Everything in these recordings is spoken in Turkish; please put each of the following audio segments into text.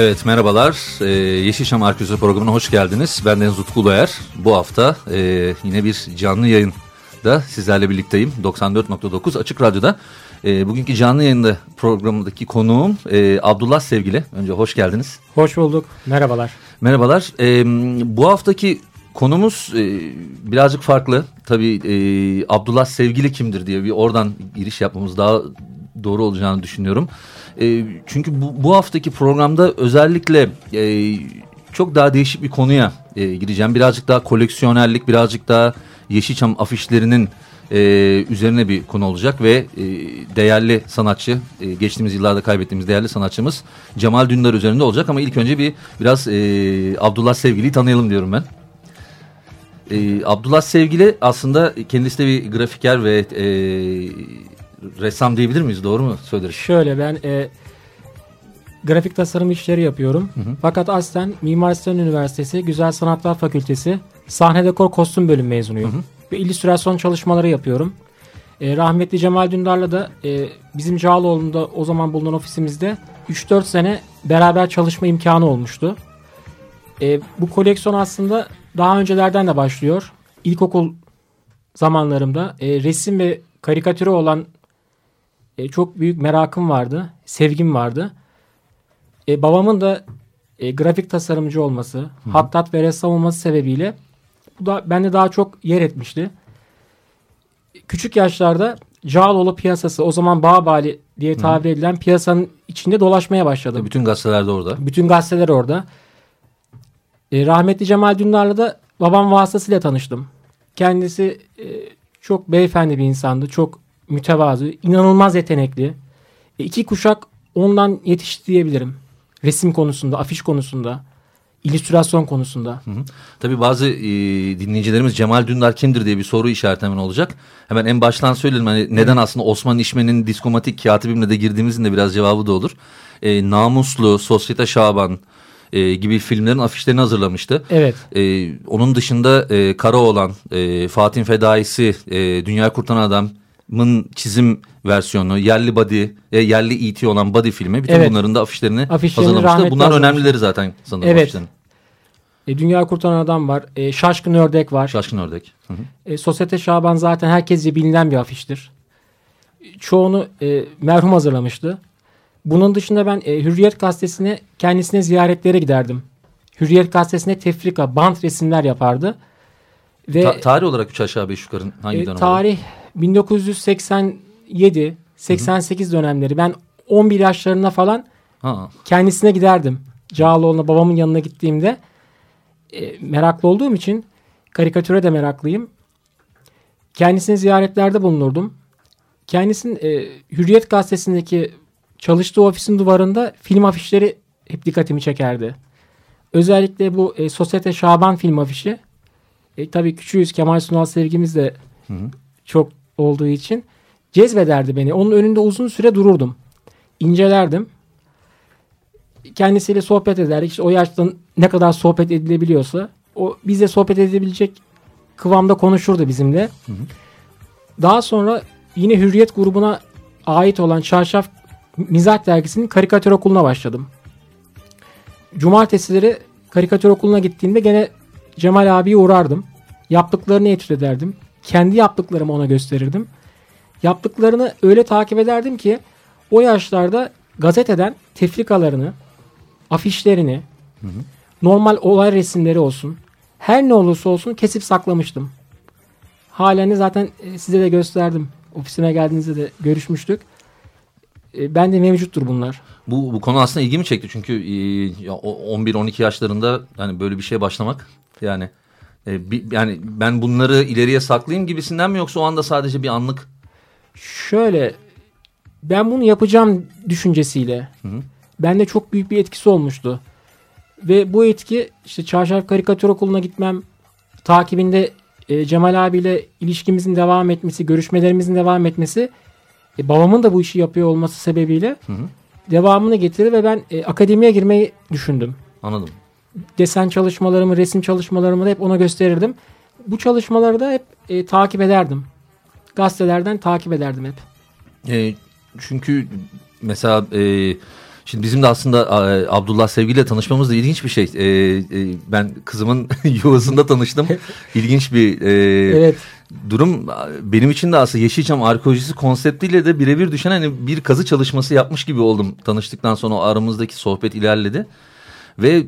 Evet merhabalar. Ee, Yeşilçam Arkeolojisi programına hoş geldiniz. Ben Deniz Utku Uluer. Bu hafta e, yine bir canlı yayında sizlerle birlikteyim. 94.9 Açık Radyo'da. E, bugünkü canlı yayında programındaki konuğum e, Abdullah Sevgili. Önce hoş geldiniz. Hoş bulduk. Merhabalar. Merhabalar. E, bu haftaki konumuz e, birazcık farklı. Tabii e, Abdullah Sevgili kimdir diye bir oradan giriş yapmamız daha doğru olacağını düşünüyorum. E, çünkü bu, bu haftaki programda özellikle e, çok daha değişik bir konuya e, gireceğim. Birazcık daha koleksiyonerlik, birazcık daha Yeşilçam afişlerinin e, üzerine bir konu olacak ve e, değerli sanatçı, e, geçtiğimiz yıllarda kaybettiğimiz değerli sanatçımız Cemal Dündar üzerinde olacak. Ama ilk önce bir biraz e, Abdullah Sevgili'yi tanıyalım diyorum ben. Ee, Abdullah Sevgili aslında kendisi de bir grafiker ve e, ressam diyebilir miyiz? Doğru mu söyleriz? Şöyle ben e, grafik tasarım işleri yapıyorum. Hı hı. Fakat aslen Mimar Sinan Üniversitesi Güzel Sanatlar Fakültesi sahne dekor kostüm bölüm mezunuyum. Hı hı. Ve illüstrasyon çalışmaları yapıyorum. E, rahmetli Cemal Dündar'la da e, bizim Cağaloğlu'nda o zaman bulunan ofisimizde 3-4 sene beraber çalışma imkanı olmuştu. E, bu koleksiyon aslında daha öncelerden de başlıyor. İlkokul zamanlarımda e, resim ve karikatüre olan e, çok büyük merakım vardı, sevgim vardı. E, babamın da e, grafik tasarımcı olması, Hı. hattat ve ressam olması sebebiyle bu da bende daha çok yer etmişti. Küçük yaşlarda Cağaloğlu piyasası o zaman Bağbali diye tabir edilen piyasanın içinde dolaşmaya başladım. Bütün gazeteler de orada. Bütün gazeteler orada. E, rahmetli Cemal Dündar'la da babam vasıtasıyla tanıştım. Kendisi e, çok beyefendi bir insandı. Çok mütevazı, inanılmaz yetenekli. E, iki kuşak ondan yetişti diyebilirim. Resim konusunda, afiş konusunda, illüstrasyon konusunda. Hı hı. Tabii bazı e, dinleyicilerimiz Cemal Dündar kimdir diye bir soru işareti hemen olacak. Hemen en baştan söyleyelim hani neden aslında Osman İşmen'in diskomatik katibimle de girdiğimizin de biraz cevabı da olur. E, Namuslu, Sosyete Şaban, e, gibi filmlerin afişlerini hazırlamıştı. Evet. E, onun dışında e, Karaoğlan, e, Fatih Fedaisi, e, Dünya Kurtaran Adam'ın çizim versiyonu, yerli body, e, yerli E.T. olan body filmi. Bütün evet. bunların da afişlerini, afişlerini hazırlamıştı. Bunlar hazırlamış. önemlileri zaten sanırım evet. afişlerin. E, Dünya Kurtaran Adam var. E, Şaşkın Ördek var. Şaşkın Ördek. Hı hı. E, Sosyete Şaban zaten herkesce bilinen bir afiştir. çoğunu e, merhum hazırlamıştı. Bunun dışında ben e, Hürriyet gazetesine kendisine ziyaretlere giderdim. Hürriyet gazetesine tefrika, bant resimler yapardı. Ve Ta tarih olarak 3 aşağı 5 yukarı hangi e, dönem? Tarih 1987 88 Hı-hı. dönemleri. Ben 11 yaşlarında falan ha. kendisine giderdim. Cağaloğlu'na babamın yanına gittiğimde e, meraklı olduğum için karikatüre de meraklıyım. Kendisini ziyaretlerde bulunurdum. Kendisinin e, Hürriyet gazetesindeki çalıştığı ofisin duvarında film afişleri hep dikkatimi çekerdi. Özellikle bu e, Sosyete Şaban film afişi. E, tabii küçüğüz Kemal Sunal sevgimiz de hı hı. çok olduğu için cezbederdi beni. Onun önünde uzun süre dururdum. İncelerdim. Kendisiyle sohbet ederdik. İşte o yaşta ne kadar sohbet edilebiliyorsa o bize sohbet edebilecek kıvamda konuşurdu bizimle. Hı hı. Daha sonra yine Hürriyet grubuna ait olan Çarşaf Mizah Dergisi'nin karikatür okuluna başladım. Cumartesileri karikatür okuluna gittiğimde gene Cemal abiye uğrardım. Yaptıklarını etüt ederdim. Kendi yaptıklarımı ona gösterirdim. Yaptıklarını öyle takip ederdim ki o yaşlarda gazeteden tefrikalarını, afişlerini, hı hı. normal olay resimleri olsun, her ne olursa olsun kesip saklamıştım. Halen de zaten e, size de gösterdim. Ofisime geldiğinizde de görüşmüştük. E, ben de mevcuttur bunlar. Bu, bu konu aslında ilgimi çekti çünkü 11-12 yaşlarında yani böyle bir şeye başlamak yani e, yani ben bunları ileriye saklayayım gibisinden mi yoksa o anda sadece bir anlık? Şöyle ben bunu yapacağım düşüncesiyle hı hı. bende çok büyük bir etkisi olmuştu. Ve bu etki işte Çarşaf Karikatür Okulu'na gitmem, takibinde e, Cemal abiyle ilişkimizin devam etmesi, görüşmelerimizin devam etmesi e, babamın da bu işi yapıyor olması sebebiyle hı hı. devamını getirdi ve ben e, akademiye girmeyi düşündüm. Anladım. Desen çalışmalarımı, resim çalışmalarımı da hep ona gösterirdim. Bu çalışmaları da hep e, takip ederdim. Gazetelerden takip ederdim hep. E, çünkü mesela e, Şimdi bizim de aslında e, Abdullah Sevgi ile tanışmamız da ilginç bir şey. E, e, ben kızımın yuvasında tanıştım. İlginç bir e, evet. durum. Benim için de aslında Yeşilçam arkeolojisi konseptiyle de birebir düşen hani bir kazı çalışması yapmış gibi oldum. Tanıştıktan sonra aramızdaki sohbet ilerledi. Ve e,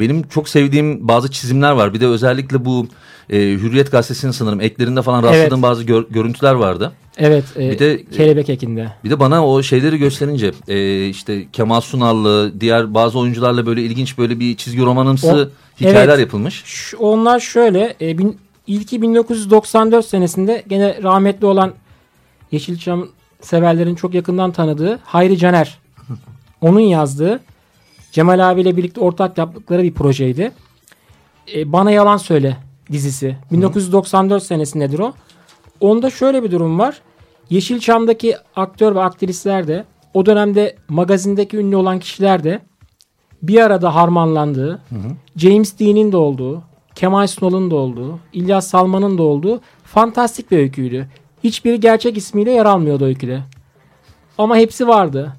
benim çok sevdiğim bazı çizimler var. Bir de özellikle bu e, Hürriyet Gazetesi'nin sanırım eklerinde falan rastladığım evet. bazı gör, görüntüler vardı. Evet. E, bir de kelebek ekinde. Bir de bana o şeyleri gösterince e, işte Kemal Sunallı, diğer bazı oyuncularla böyle ilginç böyle bir çizgi romanımsı o, hikayeler evet, yapılmış. Ş onlar şöyle e, bin, ilki 1994 senesinde gene rahmetli olan Yeşilçam severlerin çok yakından tanıdığı Hayri Caner. Onun yazdığı Cemal abiyle birlikte ortak yaptıkları bir projeydi. E, Bana Yalan Söyle dizisi. 1994 Hı. senesindedir o. Onda şöyle bir durum var. Yeşilçam'daki aktör ve aktrisler de o dönemde magazindeki ünlü olan kişiler de bir arada harmanlandığı, hı hı. James Dean'in de olduğu, Kemal Sunal'ın da olduğu, İlyas Salman'ın da olduğu fantastik bir öyküydü. Hiçbiri gerçek ismiyle yer almıyordu öyküde. Ama hepsi vardı.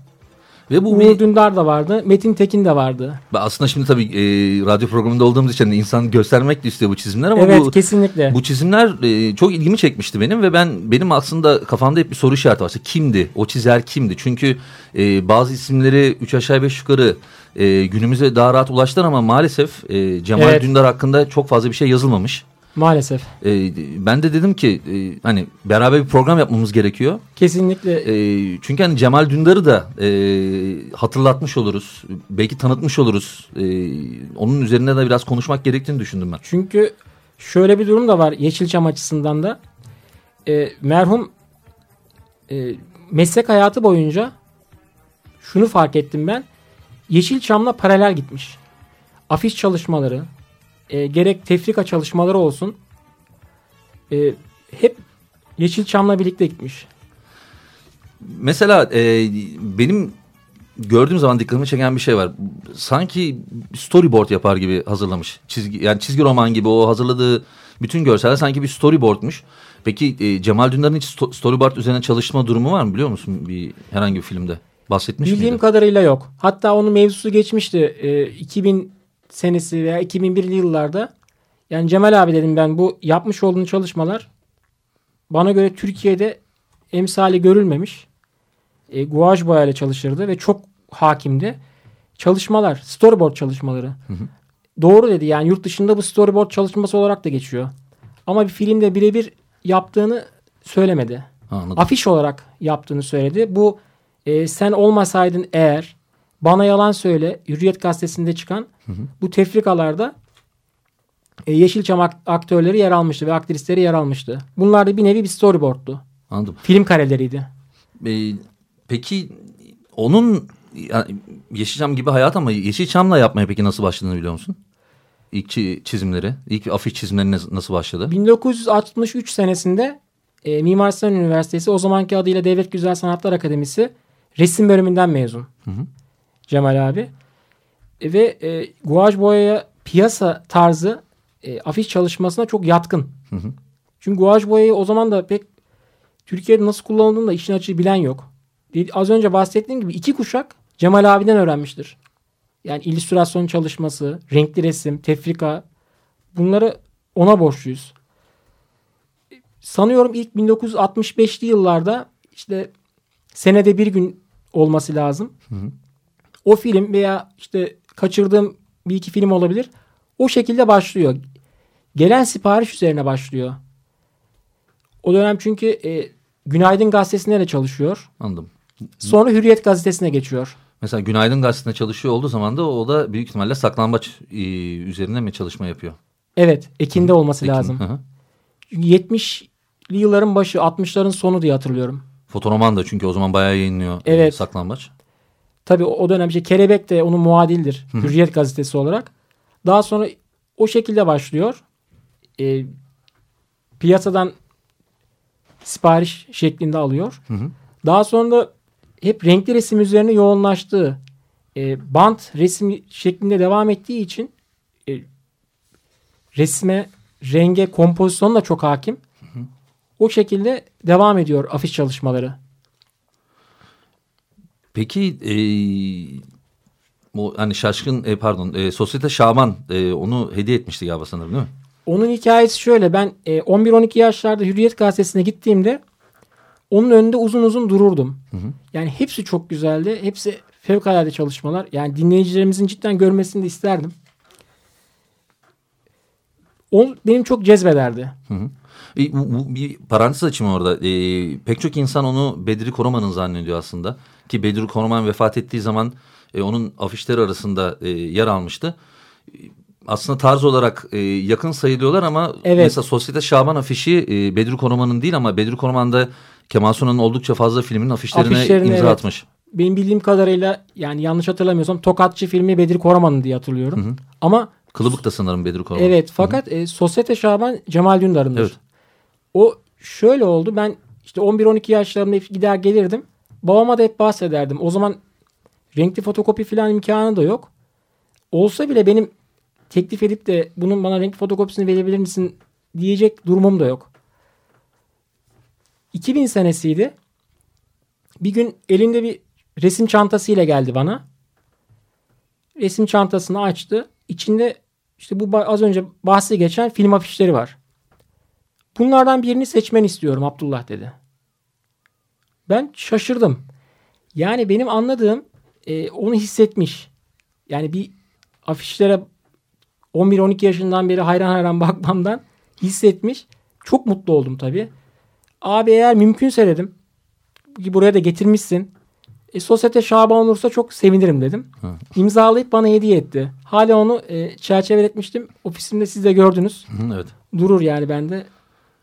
Ve bu Uğur. Dündar da vardı. Metin Tekin de vardı. Aslında şimdi tabii e, radyo programında olduğumuz için insan göstermek de istiyor bu çizimler ama evet, bu, kesinlikle. bu çizimler e, çok ilgimi çekmişti benim ve ben benim aslında kafamda hep bir soru işareti var. Kimdi? O çizer kimdi? Çünkü e, bazı isimleri üç aşağı beş yukarı e, günümüze daha rahat ulaştılar ama maalesef e, Cemal evet. Dündar hakkında çok fazla bir şey yazılmamış. Maalesef. E, ben de dedim ki e, hani beraber bir program yapmamız gerekiyor. Kesinlikle. E, çünkü hani Cemal Dündar'ı da e, hatırlatmış oluruz. Belki tanıtmış oluruz. E, onun üzerine de biraz konuşmak gerektiğini düşündüm ben. Çünkü şöyle bir durum da var Yeşilçam açısından da. E, merhum e, meslek hayatı boyunca şunu fark ettim ben. Yeşilçam'la paralel gitmiş. Afiş çalışmaları, e, gerek tefrika çalışmaları olsun e, hep Yeşilçam'la birlikte gitmiş. Mesela e, benim gördüğüm zaman dikkatimi çeken bir şey var. Sanki storyboard yapar gibi hazırlamış. Çizgi yani çizgi roman gibi o hazırladığı bütün görseller sanki bir storyboardmuş. Peki e, Cemal Dündar'ın hiç storyboard üzerine çalışma durumu var mı biliyor musun bir herhangi bir filmde? Bahsetmiş Bildiğim miydi? kadarıyla yok. Hatta onun mevzusu geçmişti. E, 2000 senesi veya 2001'li yıllarda yani Cemal abi dedim ben bu yapmış olduğun çalışmalar bana göre Türkiye'de emsali görülmemiş. E, guaj boyayla çalışırdı ve çok hakimdi. Çalışmalar, storyboard çalışmaları. Doğru dedi yani yurt dışında bu storyboard çalışması olarak da geçiyor. Ama bir filmde birebir yaptığını söylemedi. Anladım. Afiş olarak yaptığını söyledi. Bu e, sen olmasaydın eğer bana yalan söyle Hürriyet gazetesinde çıkan bu tefrikalarda e, Yeşilçam ak- aktörleri yer almıştı ve aktrisleri yer almıştı. Bunlar da bir nevi bir storyboard'tu. Anladım. Film kareleriydi. Ee, peki onun yani Yeşilçam gibi hayat ama Yeşilçam'la yapmaya peki nasıl başladığını biliyor musun? İlk çi- çizimleri, ilk afiş çizimleri nas- nasıl başladı? 1963 senesinde e, Mimar Sinan Üniversitesi o zamanki adıyla Devlet Güzel Sanatlar Akademisi resim bölümünden mezun. Cemal abi. E, ve e, guaj boyaya piyasa tarzı e, afiş çalışmasına çok yatkın. Çünkü guaj boyayı o zaman da pek Türkiye'de nasıl kullanıldığını da işin açığı bilen yok. Az önce bahsettiğim gibi iki kuşak Cemal abiden öğrenmiştir. Yani illüstrasyon çalışması, renkli resim, tefrika bunları ona borçluyuz. Sanıyorum ilk 1965'li yıllarda işte senede bir gün olması lazım. O film veya işte kaçırdığım bir iki film olabilir. O şekilde başlıyor. Gelen sipariş üzerine başlıyor. O dönem çünkü e, Günaydın Gazetesi'nde de çalışıyor. Anladım. Sonra Hürriyet Gazetesi'ne geçiyor. Mesela Günaydın Gazetesi'nde çalışıyor olduğu zaman da o da büyük ihtimalle saklambaç e, üzerine mi çalışma yapıyor? Evet, Ekin'de olması Ekim, lazım. hı hı. Çünkü 70'li yılların başı, 60'ların sonu diye hatırlıyorum. Fotoroman da çünkü o zaman bayağı yayınlıyor e, Evet. saklambaç. Tabii o dönem işte Kelebek de onun muadildir. Hürriyet gazetesi olarak. Daha sonra o şekilde başlıyor. Ee, piyasadan sipariş şeklinde alıyor. Daha sonra da hep renkli resim üzerine yoğunlaştığı e, bant resim şeklinde devam ettiği için e, resme, renge, kompozisyona da çok hakim. O şekilde devam ediyor afiş çalışmaları. Peki e, o hani şaşkın e, pardon e, Sosyete Şaban e, onu hediye etmişti galiba sanırım değil mi? Onun hikayesi şöyle. Ben e, 11-12 yaşlarda Hürriyet Gazetesi'ne gittiğimde onun önünde uzun uzun dururdum. Yani hepsi çok güzeldi. Hepsi fevkalade çalışmalar. Yani dinleyicilerimizin cidden görmesini de isterdim. O benim çok cezbederdi. E, bu, bu bir parantez açayım orada. E, pek çok insan onu Bedri Koruman'ın zannediyor aslında. Ki Bedri Koruman vefat ettiği zaman e, onun afişleri arasında e, yer almıştı. Aslında tarz olarak e, yakın sayılıyorlar ama Evet. mesela Sosyete Şaban afişi e, Bedri Koruman'ın değil ama Bedri Koruman da Kemal Sunal'ın oldukça fazla filmin afişlerine, Afişlerine, imza evet. atmış. Benim bildiğim kadarıyla yani yanlış hatırlamıyorsam Tokatçı filmi Bedir Koraman'ın diye hatırlıyorum. Ama Kılıbık da sanırım Bedri Koruman. Evet fakat e, Sosyete Şaban Cemal Dündar'ındır. Evet. O şöyle oldu ben işte 11-12 yaşlarımda gider gelirdim. Babama da hep bahsederdim. O zaman renkli fotokopi falan imkanı da yok. Olsa bile benim teklif edip de bunun bana renkli fotokopisini verebilir misin diyecek durumum da yok. 2000 senesiydi. Bir gün elinde bir resim çantasıyla geldi bana. Resim çantasını açtı. İçinde işte bu az önce bahsi geçen film afişleri var. Bunlardan birini seçmen istiyorum Abdullah dedi. Ben şaşırdım. Yani benim anladığım e, onu hissetmiş. Yani bir afişlere 11-12 yaşından beri hayran hayran bakmamdan hissetmiş. Çok mutlu oldum tabii. Abi eğer mümkünse dedim. ki Buraya da getirmişsin. E, sosyete Şaban olursa çok sevinirim dedim. İmzalayıp bana hediye etti. Hala onu e, çerçeveletmiştim. Ofisimde siz de gördünüz. Hı, evet. Durur yani bende.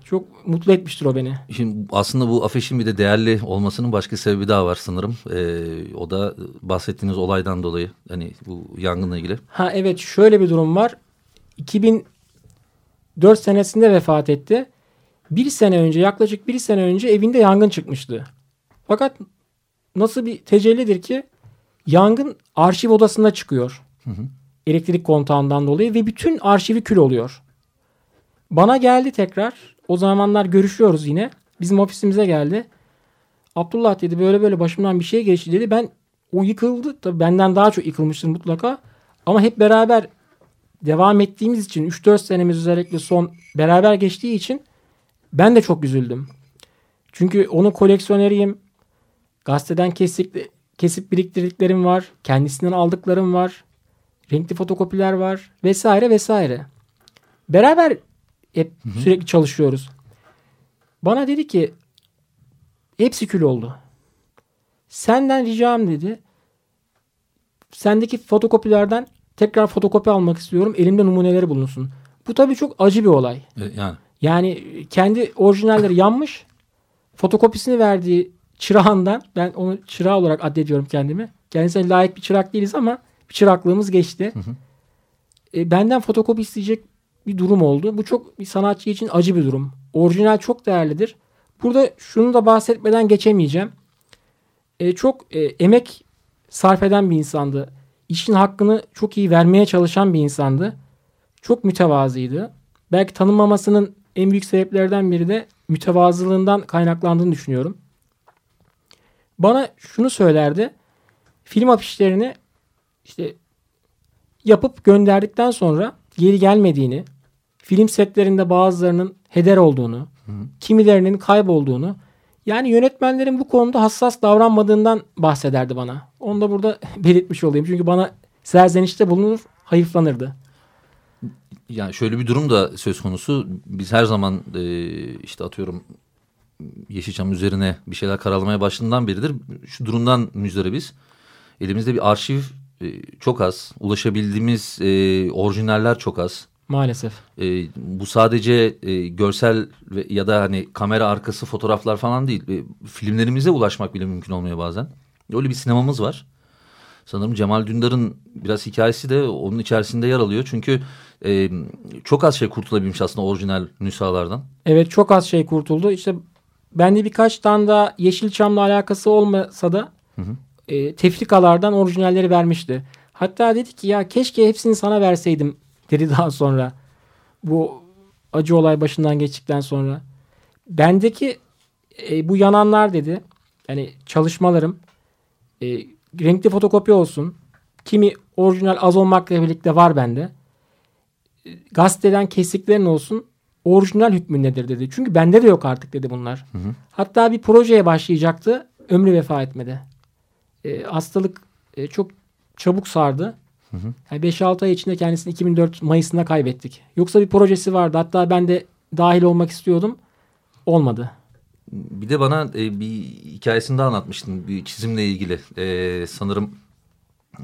Çok mutlu etmiştir o beni. Şimdi aslında bu afişin bir de değerli olmasının başka sebebi daha var sanırım. Ee, o da bahsettiğiniz olaydan dolayı hani bu yangınla ilgili. Ha evet şöyle bir durum var. 2004 senesinde vefat etti. Bir sene önce yaklaşık bir sene önce evinde yangın çıkmıştı. Fakat nasıl bir tecellidir ki yangın arşiv odasında çıkıyor. Elektrik kontağından dolayı ve bütün arşivi kül oluyor. Bana geldi tekrar. O zamanlar görüşüyoruz yine. Bizim ofisimize geldi. Abdullah dedi böyle böyle başımdan bir şey geçti dedi. Ben o yıkıldı. Tabii benden daha çok yıkılmıştır mutlaka. Ama hep beraber devam ettiğimiz için 3-4 senemiz özellikle son beraber geçtiği için ben de çok üzüldüm. Çünkü onun koleksiyoneriyim. Gazeteden kesip, kesip biriktirdiklerim var. Kendisinden aldıklarım var. Renkli fotokopiler var. Vesaire vesaire. Beraber hep sürekli çalışıyoruz. Bana dedi ki hepsi kül oldu. Senden ricam dedi. Sendeki fotokopilerden tekrar fotokopi almak istiyorum. Elimde numuneleri bulunsun. Bu tabii çok acı bir olay. E, yani Yani kendi orijinalleri yanmış. Fotokopisini verdiği çırağından ben onu çırağı olarak addediyorum kendimi. Kendisine layık bir çırak değiliz ama bir çıraklığımız geçti. E, benden fotokopi isteyecek bir durum oldu. Bu çok bir sanatçı için acı bir durum. Orijinal çok değerlidir. Burada şunu da bahsetmeden geçemeyeceğim. E, çok e, emek sarf eden bir insandı. İşin hakkını çok iyi vermeye çalışan bir insandı. Çok mütevazıydı. Belki tanınmamasının en büyük sebeplerden biri de mütevazılığından kaynaklandığını düşünüyorum. Bana şunu söylerdi. Film afişlerini işte yapıp gönderdikten sonra geri gelmediğini, film setlerinde bazılarının heder olduğunu, kimilerinin kaybolduğunu, yani yönetmenlerin bu konuda hassas davranmadığından bahsederdi bana. Onu da burada belirtmiş olayım. Çünkü bana serzenişte bulunur, hayıflanırdı. Yani şöyle bir durum da söz konusu. Biz her zaman e, işte atıyorum Yeşilçam üzerine bir şeyler karalamaya başladığından beridir. Şu durumdan müzdaribiz. Elimizde bir arşiv e, çok az. Ulaşabildiğimiz e, orijinaller çok az. Maalesef. E, bu sadece e, görsel ve, ya da hani kamera arkası fotoğraflar falan değil. E, filmlerimize ulaşmak bile mümkün olmuyor bazen. Öyle bir sinemamız var. Sanırım Cemal Dündar'ın biraz hikayesi de onun içerisinde yer alıyor. Çünkü e, çok az şey kurtulabilmiş aslında orijinal nüshalardan. Evet çok az şey kurtuldu. İşte bende birkaç tane daha Yeşilçam'la alakası olmasa da e, tefrikalardan orijinalleri vermişti. Hatta dedi ki ya keşke hepsini sana verseydim dedi daha sonra. Bu acı olay başından geçtikten sonra. Bendeki e, bu yananlar dedi. Yani çalışmalarım e, renkli fotokopi olsun. Kimi orijinal az olmakla birlikte var bende. E, gazeteden kestiklerin olsun orijinal hükmündedir dedi. Çünkü bende de yok artık dedi bunlar. Hatta bir projeye başlayacaktı. Ömrü vefa etmedi. E, hastalık e, çok çabuk sardı. Yani 5-6 ay içinde kendisini 2004 Mayıs'ında kaybettik. Yoksa bir projesi vardı. Hatta ben de dahil olmak istiyordum. Olmadı. Bir de bana e, bir hikayesini de anlatmıştın bir çizimle ilgili. E, sanırım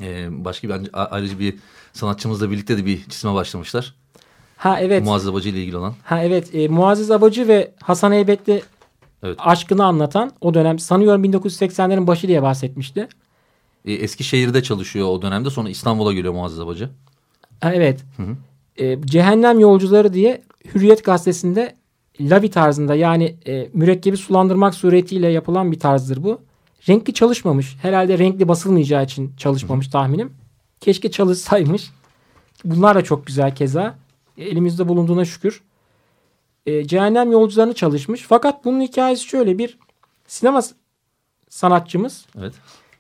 e, başka bir ayrıca bir sanatçımızla birlikte de bir çizime başlamışlar. Ha evet. Muazzez Abacı ile ilgili olan. Ha evet. E, Muazzez Abacı ve Hasan Heybetli Evet. aşkını anlatan o dönem sanıyorum 1980'lerin başı diye bahsetmişti. E, Eskişehir'de çalışıyor o dönemde sonra İstanbul'a geliyor Muazzez Abacı. Evet. E, Cehennem Yolcuları diye Hürriyet Gazetesi'nde lavi tarzında yani e, mürekkebi sulandırmak suretiyle yapılan bir tarzdır bu. Renkli çalışmamış. Herhalde renkli basılmayacağı için çalışmamış tahminim. Keşke çalışsaymış. Bunlar da çok güzel keza. E, elimizde bulunduğuna şükür. E, Cehennem Yolcularını çalışmış. Fakat bunun hikayesi şöyle bir sinema sanatçımız Evet.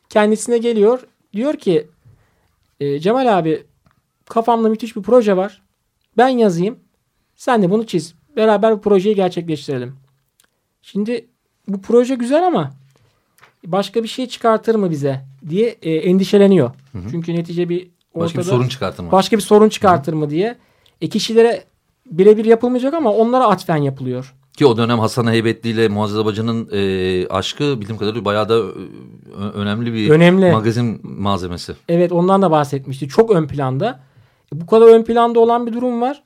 kendisine geliyor. Diyor ki e, Cemal abi kafamda müthiş bir proje var. Ben yazayım. Sen de bunu çiz. Beraber bu projeyi gerçekleştirelim. Şimdi bu proje güzel ama başka bir şey çıkartır mı bize diye e, endişeleniyor. Çünkü netice bir ortada Başka bir sorun çıkartma. başka bir sorun çıkartır mı diye. E kişilere birebir yapılmayacak ama onlara atfen yapılıyor. Ki o dönem Hasan Heybetli ile Muazzez Abacı'nın e, aşkı bildiğim kadarıyla bayağı da e, ö- önemli bir Önemli. magazin malzemesi. Evet ondan da bahsetmişti. Çok ön planda. E, bu kadar ön planda olan bir durum var.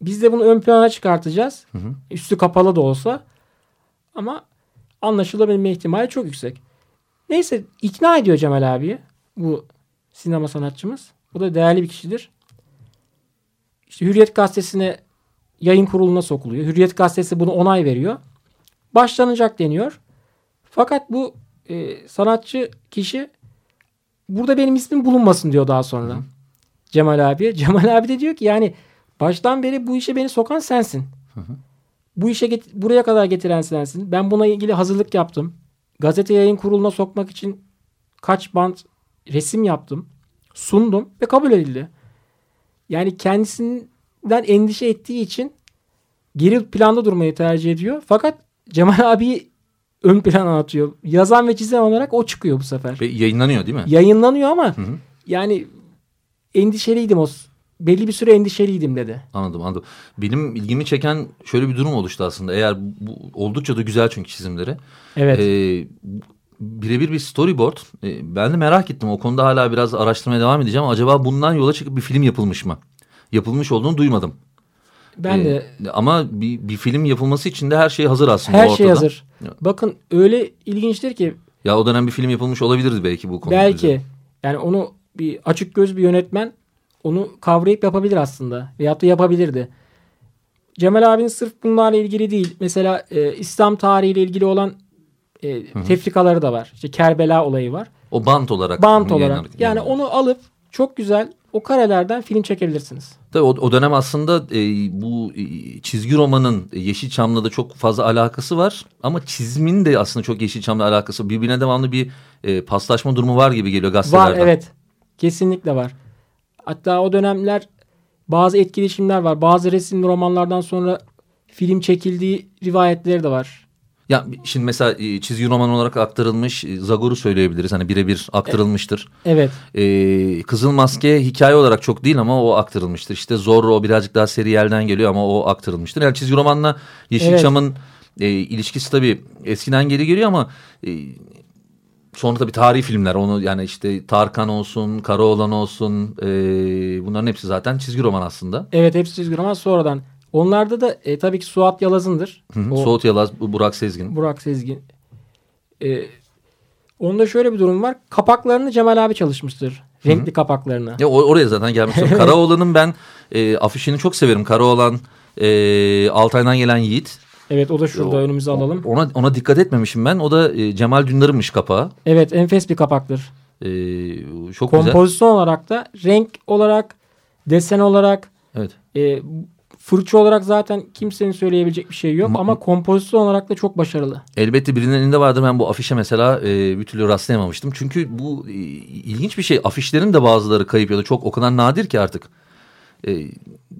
Biz de bunu ön plana çıkartacağız. Üstü kapalı da olsa. Ama anlaşılabilme ihtimali çok yüksek. Neyse ikna ediyor Cemal abiyi. Bu sinema sanatçımız. Bu da değerli bir kişidir. İşte Hürriyet Gazetesi'ne yayın kuruluna sokuluyor. Hürriyet Gazetesi bunu onay veriyor. Başlanacak deniyor. Fakat bu e, sanatçı kişi burada benim ismim bulunmasın diyor daha sonra. Cemal abiye. Cemal abi de diyor ki yani baştan beri bu işe beni sokan sensin. Bu işe get- buraya kadar getiren sensin. Ben buna ilgili hazırlık yaptım. Gazete yayın kuruluna sokmak için kaç bant resim yaptım. Sundum ve kabul edildi. Yani kendisinden endişe ettiği için geri planda durmayı tercih ediyor. Fakat Cemal abi ön plana atıyor. Yazan ve çizen olarak o çıkıyor bu sefer. Ve yayınlanıyor değil mi? Yayınlanıyor ama Hı hı. yani endişeliydim o belli bir süre endişeliydim dedi. Anladım anladım. Benim ilgimi çeken şöyle bir durum oluştu aslında. Eğer bu oldukça da güzel çünkü çizimleri. Evet. Ee, birebir bir storyboard. Ee, ben de merak ettim. O konuda hala biraz araştırmaya devam edeceğim. Acaba bundan yola çıkıp bir film yapılmış mı? Yapılmış olduğunu duymadım. ben Ee, de Ama bir, bir film yapılması için de her şey hazır aslında her ortada. şey hazır. Ya. Bakın öyle ilginçtir ki Ya o dönem bir film yapılmış olabilirdi belki bu konuda. belki yani onu bir açık göz bir yönetmen onu kavrayıp yapabilir aslında. Veyahut da yapabilirdi. Cemal abinin sırf bunlarla ilgili değil. Mesela e, İslam tarihiyle ilgili olan e, tefrikaları da var. İşte Kerbela olayı var. O bant olarak. Bant olarak. yayınlandı? Yani onu alıp çok güzel o karelerden film çekebilirsiniz. Tabii o, o dönem aslında e, bu e, çizgi romanın Yeşilçam'la da çok fazla alakası var. Ama çizimin de aslında çok Yeşilçam'la alakası. Birbirine devamlı bir e, paslaşma durumu var gibi geliyor gazetelerden. Var evet. Kesinlikle var. Hatta o dönemler bazı etkileşimler var. Bazı resimli romanlardan sonra film çekildiği rivayetleri de var. Ya şimdi mesela e, çizgi roman olarak aktarılmış e, Zagor'u söyleyebiliriz. Hani birebir aktarılmıştır. Evet. E, Kızıl Maske hikaye olarak çok değil ama o aktarılmıştır. İşte Zorro birazcık daha seriyelden geliyor ama o aktarılmıştır. Yani çizgi romanla Yeşilçam'ın e, ilişkisi tabii eskiden geri geliyor ama e, sonra tabii tarihi filmler onu yani işte Tarkan olsun, Karaoğlan olsun e, bunların hepsi zaten çizgi roman aslında. Evet hepsi çizgi roman sonradan. Onlarda da e, tabii ki Suat Yalaz'ındır. Hı hı. O Soğut Yalaz, Bu- Burak Sezgin. Burak Sezgin. E, onda şöyle bir durum var. Kapaklarını Cemal abi çalışmıştır. Renkli kapaklarını. Ya o- oraya zaten gelmiştim. Karaoğlan'ın ben e, afişini çok severim. Karaoğlan e, Altay'dan gelen Yiğit. Evet o da şurada O- önümüze alalım. Ona ona dikkat etmemişim ben. O da e, Cemal Dündar'ınmış kapağı. Evet enfes bir kapaktır. E, çok güzel. Kompozisyon olarak da renk olarak, desen olarak, Evet. e, fırça olarak zaten kimsenin söyleyebilecek bir şey yok. Ma- ama kompozisyon olarak da çok başarılı. Elbette birinin elinde vardır. Ben bu afişe mesela e, bir türlü rastlayamamıştım. Çünkü bu e, ilginç bir şey. Afişlerin de bazıları kayıp ya da çok o kadar nadir ki artık. E,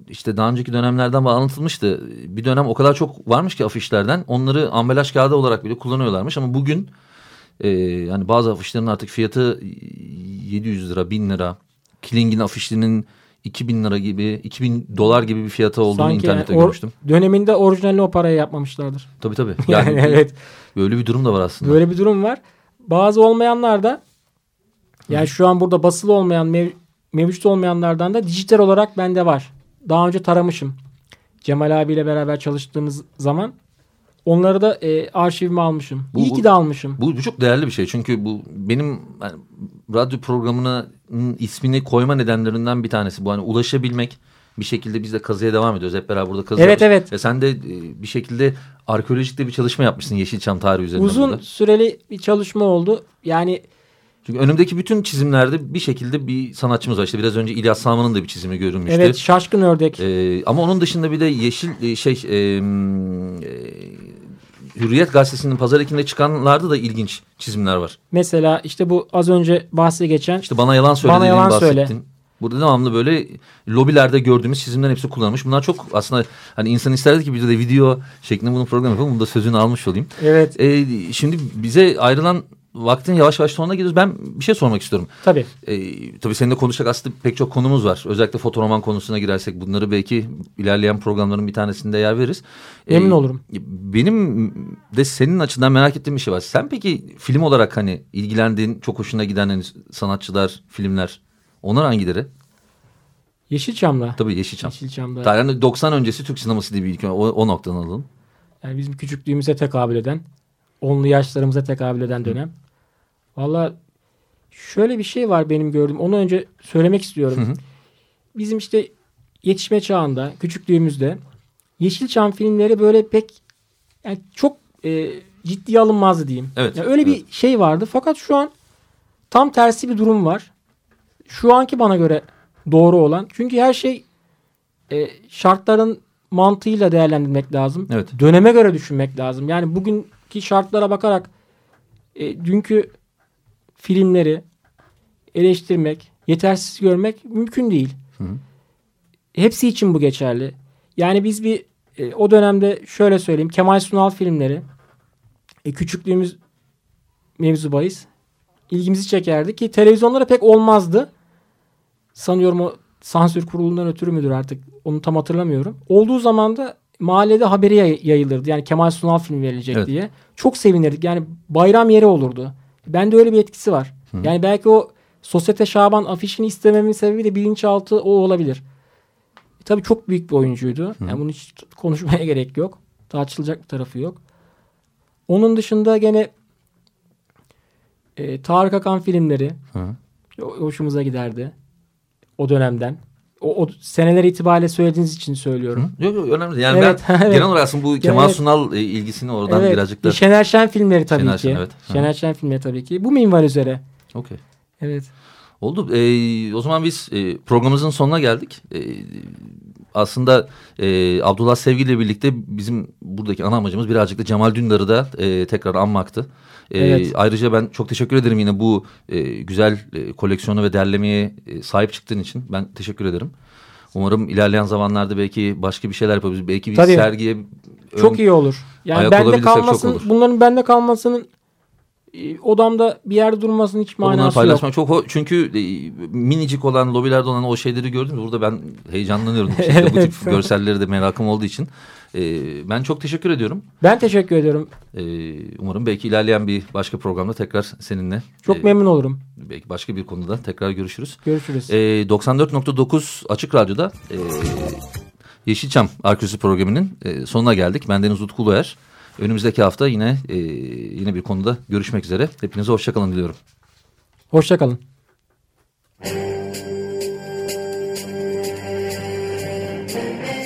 işte daha önceki dönemlerden anlatılmıştı. Bir dönem o kadar çok varmış ki afişlerden. Onları ambalaj kağıdı olarak bile kullanıyorlarmış. Ama bugün e, yani bazı afişlerin artık fiyatı 700 lira, 1000 lira. Kling'in afişlerinin 2000 lira gibi, 2000 dolar gibi bir fiyatı olduğunu Sanki internette yani görmüştüm. döneminde orijinalini o paraya yapmamışlardır. Tabii tabii. Yani, evet Böyle bir durum da var aslında. böyle bir durum var. Bazı olmayanlar da yani şu an burada basılı olmayan mev- mevcut olmayanlardan da dijital olarak bende var. Daha önce taramışım. Cemal abiyle beraber çalıştığımız zaman onları da e, arşivime almışım. Bu- İyi ki de almışım. Bu, bu çok değerli bir şey çünkü bu benim yani, radyo programının ismini koyma nedenlerinden bir tanesi. Bu hani ulaşabilmek bir şekilde biz de kazıya devam ediyoruz. Hep beraber burada kazıyoruz. Evet, evet. Ve sen de e, bir şekilde arkeolojik de bir çalışma yapmışsın Yeşilçam tarihi üzerinde Uzun burada. süreli bir çalışma oldu. Yani Çünkü önümdeki bütün çizimlerde bir şekilde bir sanatçımız var. İşte biraz önce İlyas Salman'ın da bir çizimi görünmüştü. evet şaşkın ördek. Ee, ama onun dışında bir de Yeşil e, şey e, e, Hürriyet Gazetesi'nin pazar ekinde çıkanlarda da ilginç çizimler var. Mesela işte bu az önce bahsi geçen İşte bana yalan söyle Bana yalan bahsettin. söyle. Burada devamlı böyle lobilerde gördüğümüz çizimlerin hepsi kullanılmış. Bunlar çok aslında hani insan isterdi ki bir de video şeklinde bunu program yapalım. Bunu da sözünü almış olayım. evet Ee, şimdi bize ayrılan vaktin yavaş yavaş sonuna gidiyoruz. Ben bir şey sormak istiyorum. tabii. Ee, tabii seninle konuşacak aslında pek çok konumuz var. Özellikle fotoroman konusuna girersek bunları belki ilerleyen programların bir tanesinde yer veririz. Ee, Emin olurum. Benim de senin açından merak ettiğim bir şey var. Sen peki film olarak hani ilgilendiğin, çok hoşuna giden hani sanatçılar, filmler onlar hangileri? Yeşilçam'la. Tabii Yeşilçam. Yeşilçam'da. Yani 90 öncesi Türk sineması diye bir ilk o, o noktadan alalım. Yani bizim küçüklüğümüze tekabül eden, onlu yaşlarımıza tekabül eden dönem. Valla şöyle bir şey var benim gördüğüm. Onu önce söylemek istiyorum. Hı hı. Bizim işte yetişme çağında, küçüklüğümüzde Yeşilçam filmleri böyle pek yani çok e, ciddiye alınmazdı diyeyim. Evet, Yani öyle bir evet. şey vardı. Fakat şu an tam tersi bir durum var. Şu anki bana göre doğru olan. Çünkü her şey e, şartların mantığıyla değerlendirmek lazım. Evet. Döneme göre düşünmek lazım. Yani bugünkü şartlara bakarak e, dünkü filmleri eleştirmek, yetersiz görmek mümkün değil. Hı. Hepsi için bu geçerli. Yani biz bir e, o dönemde şöyle söyleyeyim Kemal Sunal filmleri E, küçüklüğümüz mevzu bahis. İlgimizi çekerdi ki televizyonlara pek olmazdı. Sanıyorum o sansür kurulundan ötürü müdür artık onu tam hatırlamıyorum. Olduğu zaman da mahallede haberi yay- yayılırdı. Yani Kemal Sunal filmi verilecek Evet. diye. Çok sevinirdik. Yani bayram yeri olurdu. Bende öyle bir etkisi var. Yani belki o Sosyete Şaban afişini istememin sebebi de bilinçaltı o olabilir. E, tabii çok büyük bir oyuncuydu. Yani bunu hiç konuşmaya gerek yok. Tartışılacak bir tarafı yok. Onun dışında gene e, Tarık Akan filmleri Hı. ho- hoşumuza giderdi. O dönemden. O, o seneler itibariyle söylediğiniz için söylüyorum. Yok yok önemli değil. Yani Evet, ben evet. genel olarak aslında bu Kemal Evet. Sunal e, ilgisini oradan evet. birazcık da... Şener Şen filmleri tabii Şener ki. Şen, evet. Hı. Şener Şen filmleri tabii ki. Bu minval üzere. Okey. Evet. Oldu. Ee, o zaman biz e, programımızın sonuna geldik. Ee, aslında e, Abdullah Sevgi ile birlikte bizim buradaki ana amacımız birazcık da Cemal Dündar'ı da e, tekrar anmaktı. Ee, Evet. Ayrıca ben çok teşekkür ederim yine bu e, güzel e, koleksiyonu ve derlemeye e, sahip çıktığın için. Ben teşekkür ederim. Umarım ilerleyen zamanlarda belki başka bir şeyler yapabiliriz. Belki bir Tabii. sergiye Çok ön- iyi olur. Yani bende olabilirsek çok kalmasın, olur. bunların bende kalmasının e, odamda bir yerde durmasının hiç manası yok. paylaşmak çok ho- çünkü e, minicik olan lobilerde olan o şeyleri gördüm. Burada ben heyecanlanıyorum. Bir şekilde bu tip Evet. görselleri de merakım olduğu için. E, ben çok teşekkür ediyorum. Ben teşekkür ediyorum. E, umarım belki ilerleyen bir başka programda tekrar seninle. Çok e, memnun olurum. Belki başka bir konuda tekrar görüşürüz. Görüşürüz. E, 94.9 Açık Radyo'da e, Yeşilçam Arkeolojisi programının e, sonuna geldik. Ben Deniz Utku Uluer. Önümüzdeki hafta yine e, yine bir konuda görüşmek üzere. Hepinize hoşçakalın diliyorum. Hoşçakalın.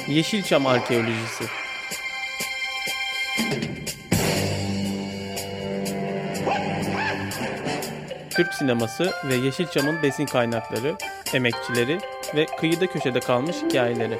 Yeşilçam Arkeolojisi Türk sineması ve Yeşilçam'ın besin kaynakları, emekçileri ve kıyıda köşede kalmış hikayeleri.